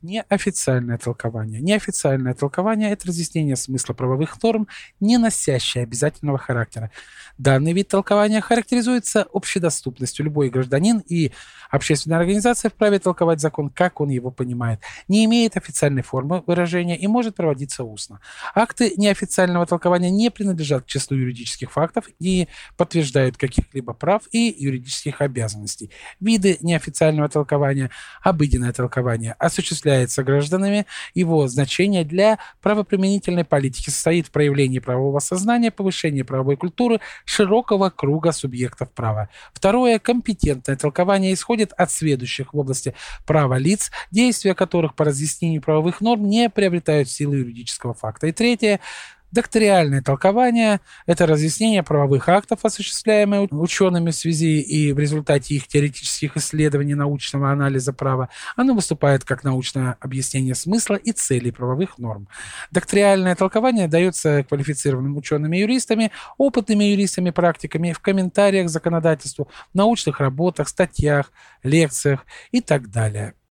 Неофициальное толкование. Неофициальное толкование – это разъяснение смысла правовых норм, не носящее обязательного характера. Данный вид толкования характеризуется общедоступностью. Любой гражданин и общественная организация вправе толковать закон, как он его понимает. Не имеет официальной формы выражения и может проводиться устно. Акты неофициального толкования не принадлежат к числу юридических фактов и подтверждают каких-либо прав и юридических обязанностей. Виды неофициального толкования, обыденное толкование, осуществляется осуществляется гражданами, его значение для правоприменительной политики состоит в проявлении правового сознания, повышении правовой культуры широкого круга субъектов права. Второе. Компетентное толкование исходит от следующих в области права лиц, действия которых по разъяснению правовых норм не приобретают силы юридического факта. И третье. Докториальное толкование – это разъяснение правовых актов, осуществляемые учеными в связи и в результате их теоретических исследований научного анализа права. Оно выступает как научное объяснение смысла и целей правовых норм. Докториальное толкование дается квалифицированным учеными-юристами, опытными юристами-практиками в комментариях к законодательству, научных работах, статьях, лекциях и так далее.